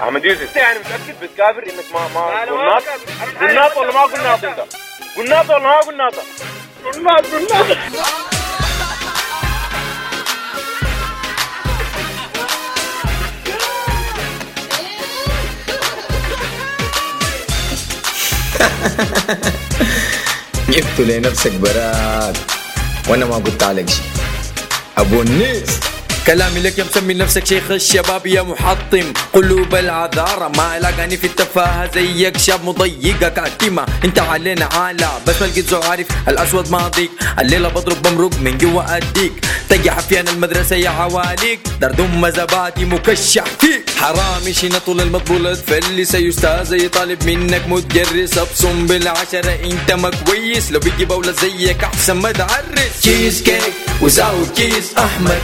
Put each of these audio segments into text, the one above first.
أحمد يوسف. أنت يعني متأكد بتكافر إنك ما ما قلناط. قلناط ولا ما قلناط انت قلناط ولا ما قلناط قلناط قلناط جبت لنفسك براد وأنا ما قلت عليك شيء. أبو النيس. كلامي لك يا مسمي نفسك شيخ الشباب يا محطم. قلوب العذارى ما لاقاني في التفاهة زيك شاب مضيقة كاتمة. انت علينا عالة بس ما لقيت عارف. الأسود ماضيك الليلة بضرب بمرق من جوا أديك. تجي حفيان المدرسة يا عواليك. درد ام زبادي مكشح فيك. حرامي شينا طول المطبولة تفلس يا أستاذ زي طالب منك متجرس أبصم بالعشرة انت ما كويس. لو بيجي بولة زيك أحسن ما تعرس تشيز كيك وزاوي كيس احمد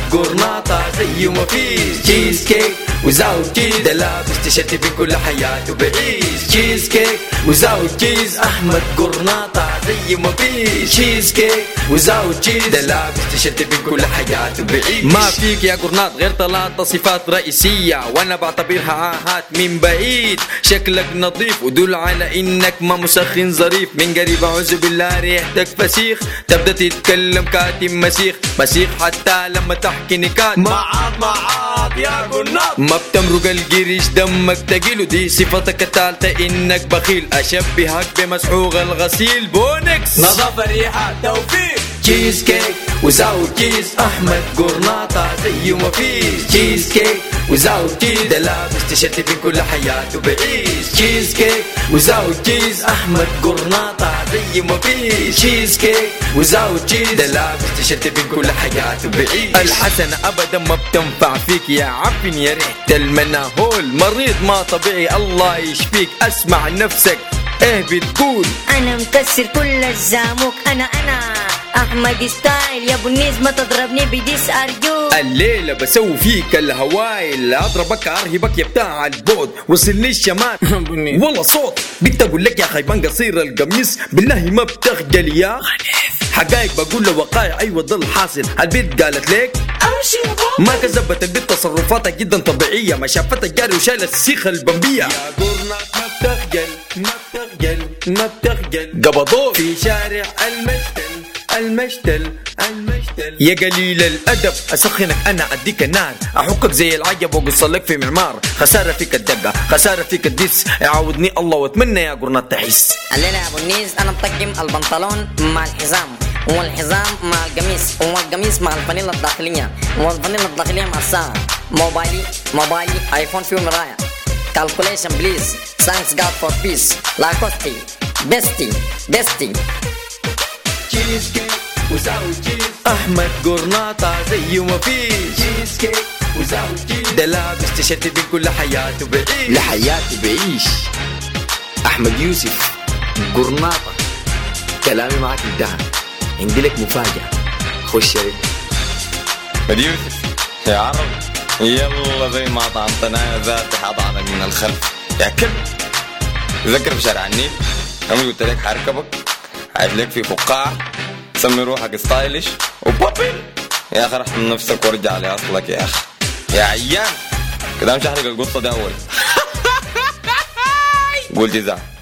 زيه ما فيش تشيز كيك وزاوي كيس ده لابس تيشيرت في كل حياته بعيش تشيز كيك وزاوي كيس أحمد قرناطة. زيه ما فيش تشيز كيك وزاوي كيس ده لابس تيشيرت في كل حياته بعيش ما فيك يا قرناط غير ثلاثة صفات رئيسية وأنا بعتبرها عاهات من بعيد. شكلك نظيف ودل على إنك ما مسخن ظريف. من قريب أعوذ بالله ريحتك فسيخ. تبدأ تتكلم كاتم مسيخ. مسيخ حتى لما تحكي نكات. معاط معاط يا قرناط ما بتمرق القريش دمك تقيل ودي صفتك الثالثة إنك بخيل. أشبهك بمسحوق الغسيل. بونكس. نظافة ريحة توفيق. تشيز كيك وزاوي كيس أحمد قرناطة زيه ما فيش. تشيز كيك وزاوي كيس ده لابس تيشيرت كل حياته بعيش تشيز كيك وزاوي كيس أحمد قرناطة زيه ما فيش تشيز كيك وزاوي كيس ده لابس تيشيرت كل حياته بعيش الحسنة ابدا ما بتنفع فيك يا عفن يا ريحة المناهول مريض ما طبيعي الله يشفيك. أسمع نفسك. إيه بتقول؟ أنا مكسر كل الزاموك أنا أنا احمد ستايل. يا ابو النيز ما تضربني بديس أرجوك. الليلة بسوي فيك الهوايل أضربك أرهبك يا بتاع البعد. وصل لي الشمال. والله صوت. بنت أقول لك يا خيبان قصير القميص. بالله ما بتخجل يا حقايق بقول له وقايع. أيوه ده الحاصل البنت قالت لك أمشي ما كذبت البنت تصرفاتها جدا طبيعية. ما شافت الجاري وشايلة السيخة البمبية. يا بتخجل ما بتخجل ما بتخجل قبضوه في شارع المشتل المشتل المشتل. يا قليل الأدب أسخنك أنا أديك النار. أحكك زي العجب واقص لك في معمار. خسارة فيك الدقة خسارة فيك الدس يعوضني الله واتمنى يا قرناط تحس الليلة يا أبو النيز أنا مطقم البنطلون مع الحزام. والحزام مع القميص والقميص مع الفانيلا الداخلية. والفانيلا الداخلية مع الساعة. موبايلي موبايلي آيفون فيه مراية كالكوليشن بليز ثانكس جاد فور بيس لاكوستي بيستي بيستي تشيز كيك وزاوي تشيز أحمد قرناطة زي ما فيش تشيز كيك وزاوي تشيز ده لابس تيشيرت بين كل حياته بعيش. لحياته بعيش. أحمد يوسف قرناطة كلامي معك انتهى. عندي لك مفاجأة. خش يا ريت. أحمد يوسف يا عرب يلا زي ما طعنتنا ذاتي حضعنك من الخلف. يا كلب تذكر في شارع النيل. يوم قلت لك حركبك حاجلك في فقاعة سمي روحك ستايلش. وبابل يا أخي رحم نفسك وارجع لاصلك يا أخي. يا عيان. كده مش احرق القصة دي أول. قول جزاء.